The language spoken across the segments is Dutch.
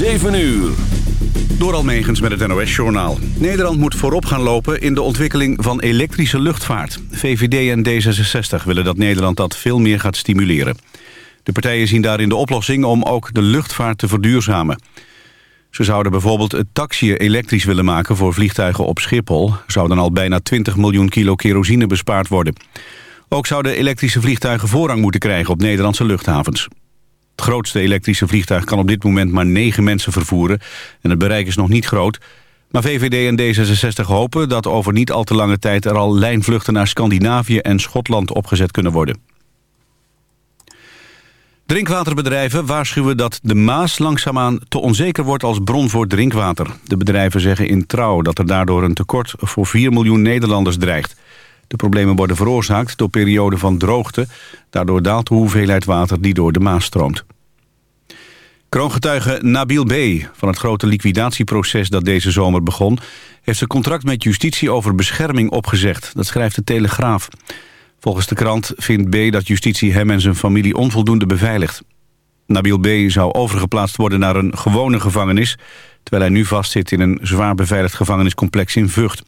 7 uur. Door Almegens met het NOS-journaal. Nederland moet voorop gaan lopen in de ontwikkeling van elektrische luchtvaart. VVD en D66 willen dat Nederland dat veel meer gaat stimuleren. De partijen zien daarin de oplossing om ook de luchtvaart te verduurzamen. Ze zouden bijvoorbeeld het taxi elektrisch willen maken voor vliegtuigen op Schiphol. Zou dan al bijna 20 miljoen kilo kerosine bespaard worden. Ook zouden elektrische vliegtuigen voorrang moeten krijgen op Nederlandse luchthavens. Het grootste elektrische vliegtuig kan op dit moment maar negen mensen vervoeren... en het bereik is nog niet groot. Maar VVD en D66 hopen dat over niet al te lange tijd... er al lijnvluchten naar Scandinavië en Schotland opgezet kunnen worden. Drinkwaterbedrijven waarschuwen dat de Maas langzaamaan te onzeker wordt als bron voor drinkwater. De bedrijven zeggen in trouw dat er daardoor een tekort voor 4 miljoen Nederlanders dreigt. De problemen worden veroorzaakt door perioden van droogte. Daardoor daalt de hoeveelheid water die door de Maas stroomt. Kroongetuige Nabil B. van het grote liquidatieproces dat deze zomer begon... heeft zijn contract met justitie over bescherming opgezegd. Dat schrijft de Telegraaf. Volgens de krant vindt B. dat justitie hem en zijn familie onvoldoende beveiligt. Nabil B. zou overgeplaatst worden naar een gewone gevangenis... terwijl hij nu vastzit in een zwaar beveiligd gevangeniscomplex in Vught.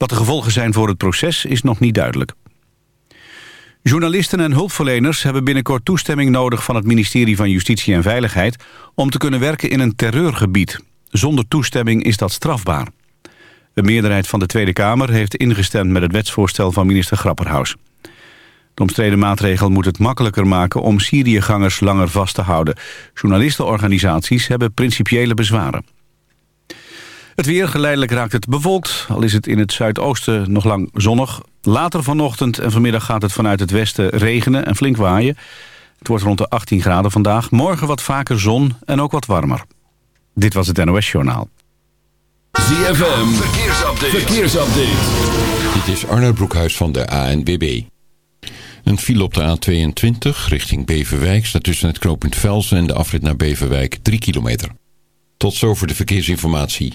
Wat de gevolgen zijn voor het proces is nog niet duidelijk. Journalisten en hulpverleners hebben binnenkort toestemming nodig van het ministerie van Justitie en Veiligheid om te kunnen werken in een terreurgebied. Zonder toestemming is dat strafbaar. De meerderheid van de Tweede Kamer heeft ingestemd met het wetsvoorstel van minister Grapperhaus. De omstreden maatregel moet het makkelijker maken om Syriëgangers langer vast te houden. Journalistenorganisaties hebben principiële bezwaren. Het weer, geleidelijk raakt het bewolkt, al is het in het zuidoosten nog lang zonnig. Later vanochtend en vanmiddag gaat het vanuit het westen regenen en flink waaien. Het wordt rond de 18 graden vandaag. Morgen wat vaker zon en ook wat warmer. Dit was het NOS Journaal. ZFM, verkeersupdate. verkeersupdate. Dit is Arnold Broekhuis van de ANWB. Een file op de A22 richting Beverwijk staat tussen het knooppunt Velsen en de afrit naar Beverwijk 3 kilometer. Tot zover de verkeersinformatie.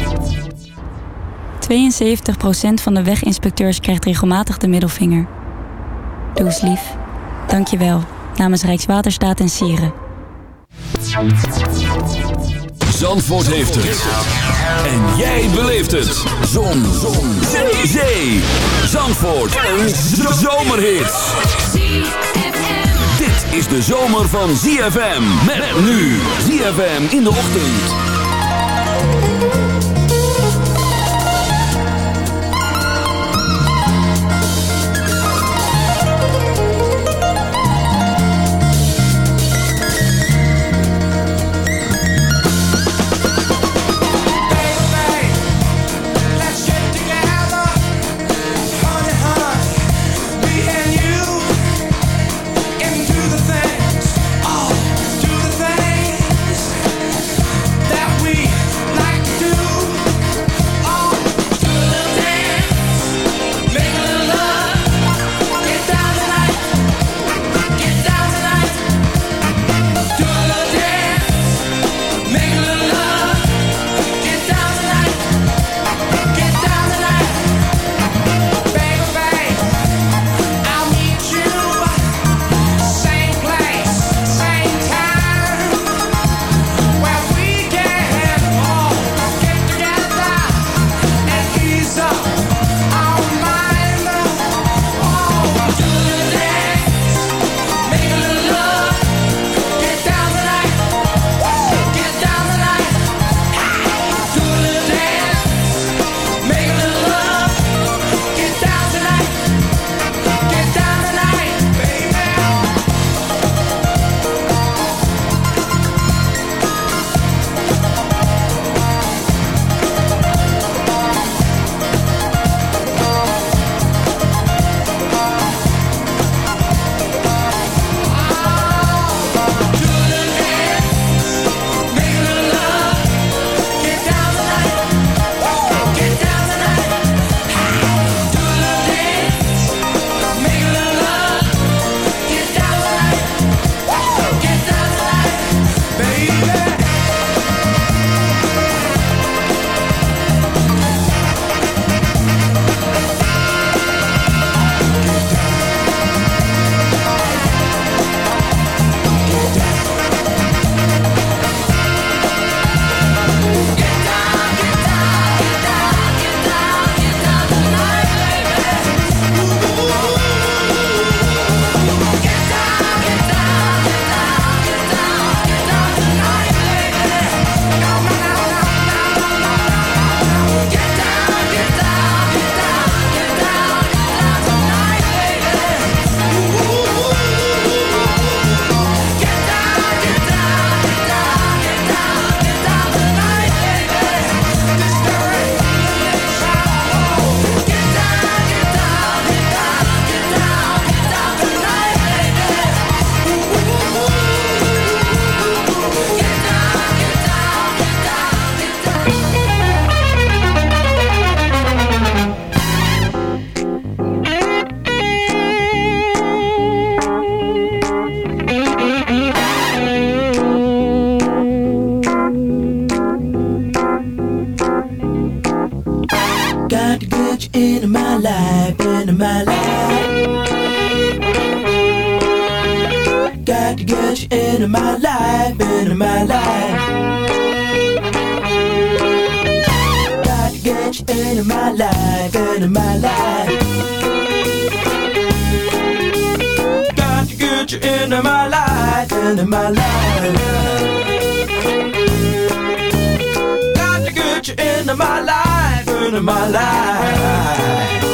72% van de weginspecteurs krijgt regelmatig de middelvinger. Doe eens lief. Dank je wel. Namens Rijkswaterstaat en Sieren. Zandvoort heeft het. En jij beleeft het. Zon. Zon. Zee. Zee. Zandvoort. Een zomerhit. Dit is de zomer van ZFM. Met nu. ZFM in de ochtend. You into my life, into my life.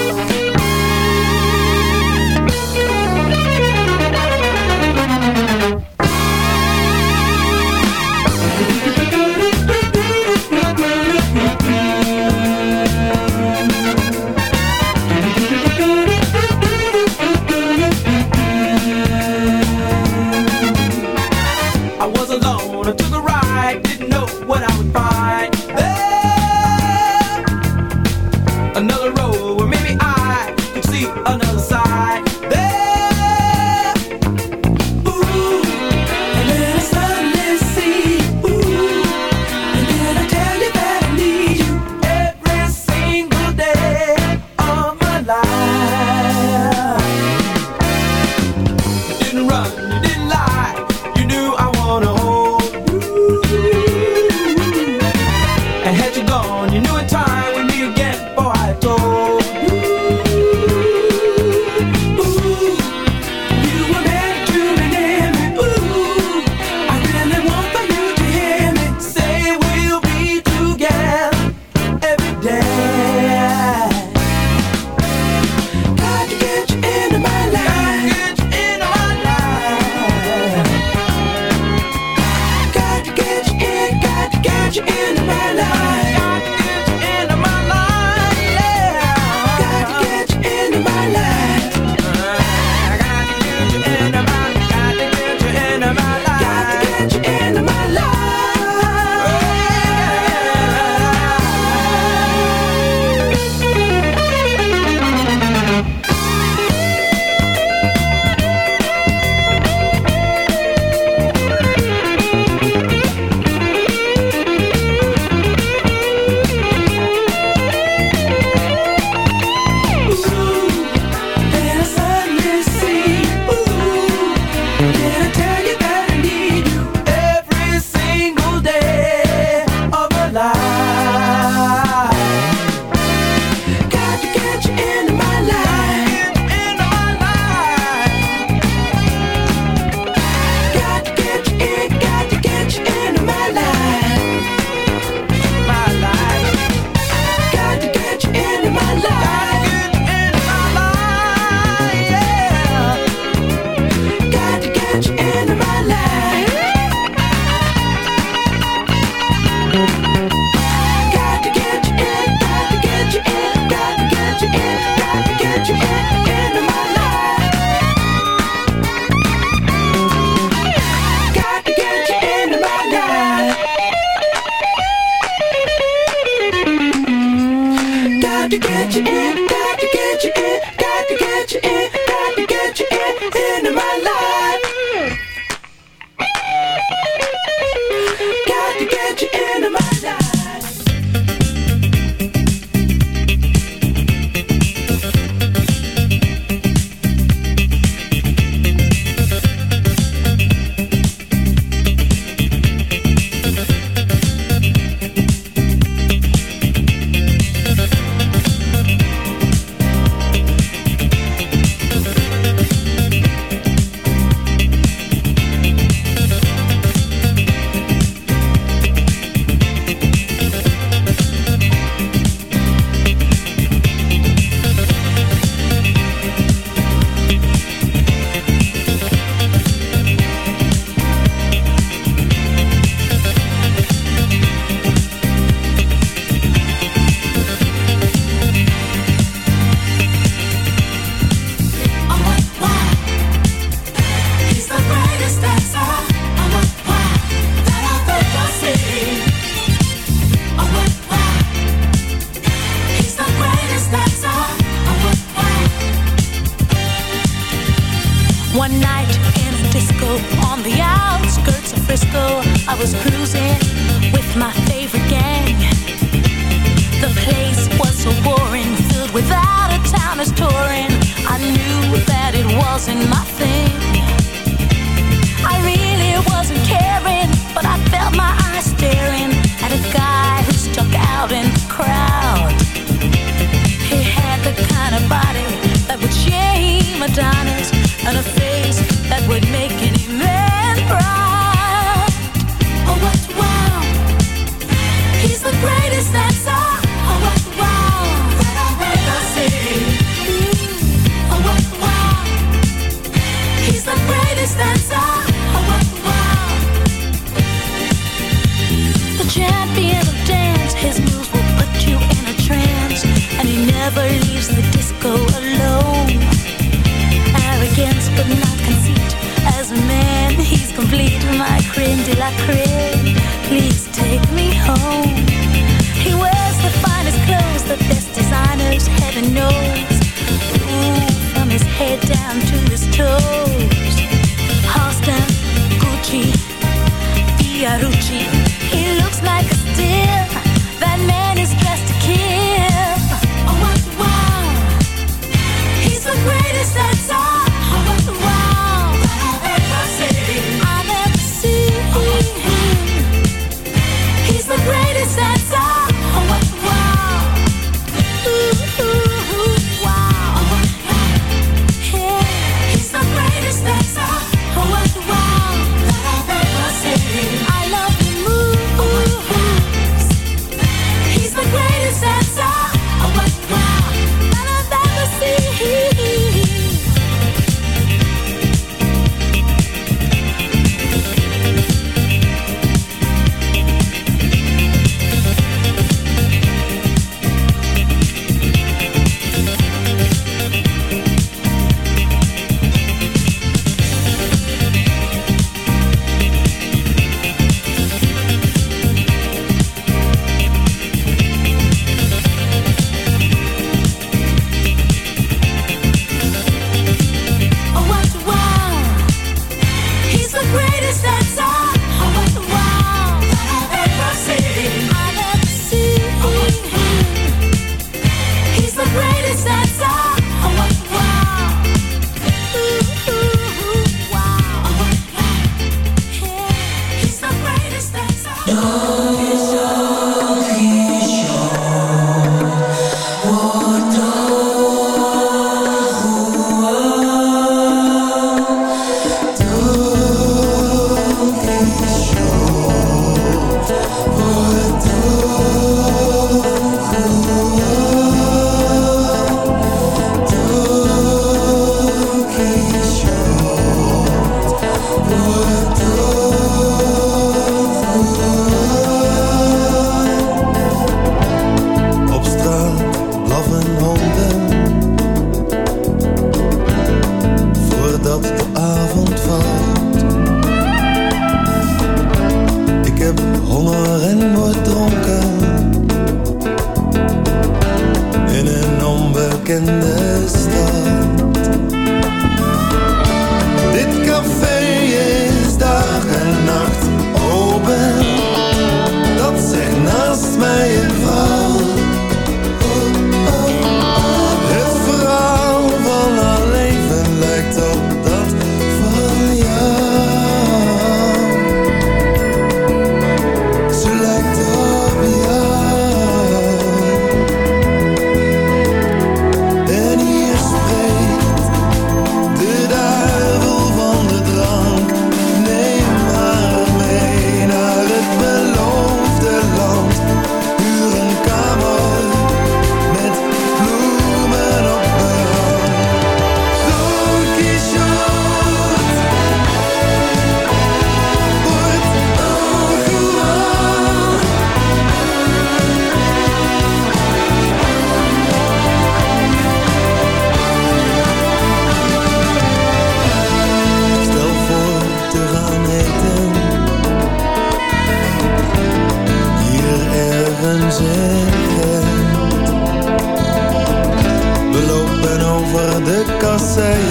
Down to his toes. Halston, Gucci, Fiorucci.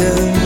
again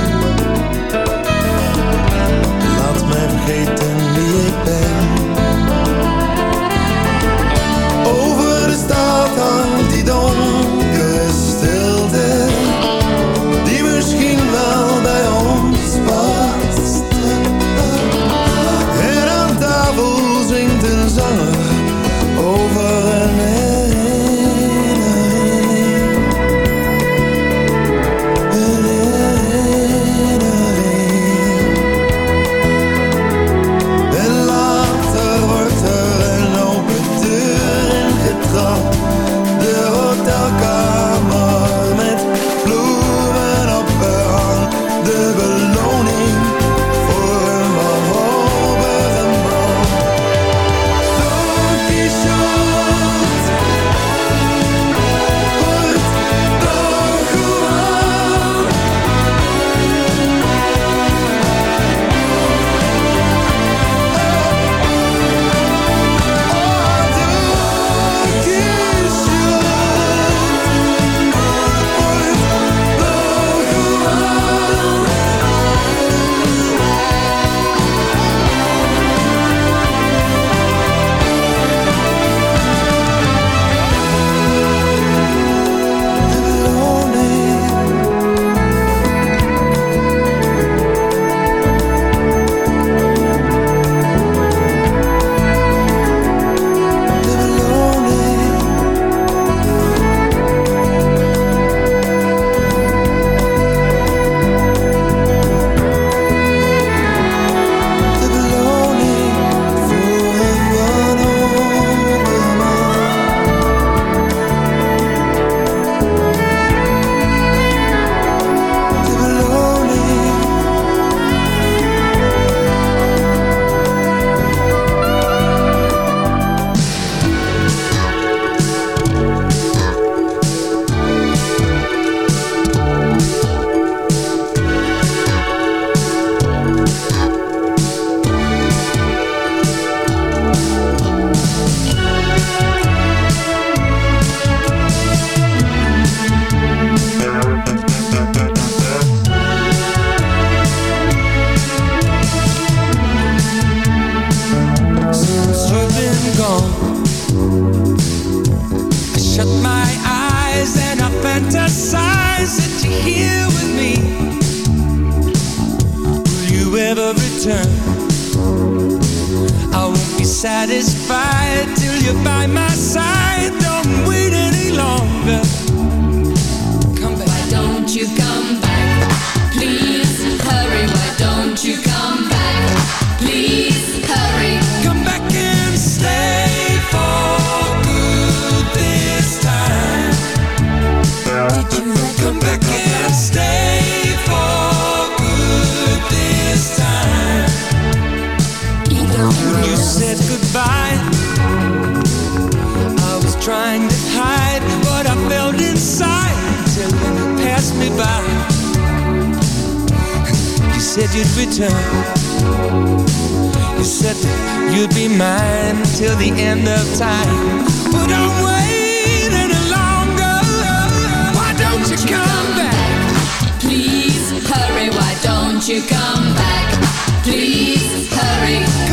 Won't you come back? Please hurry.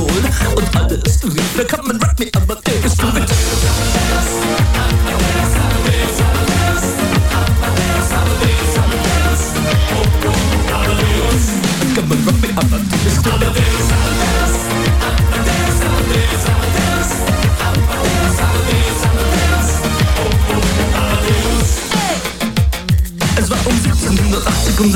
old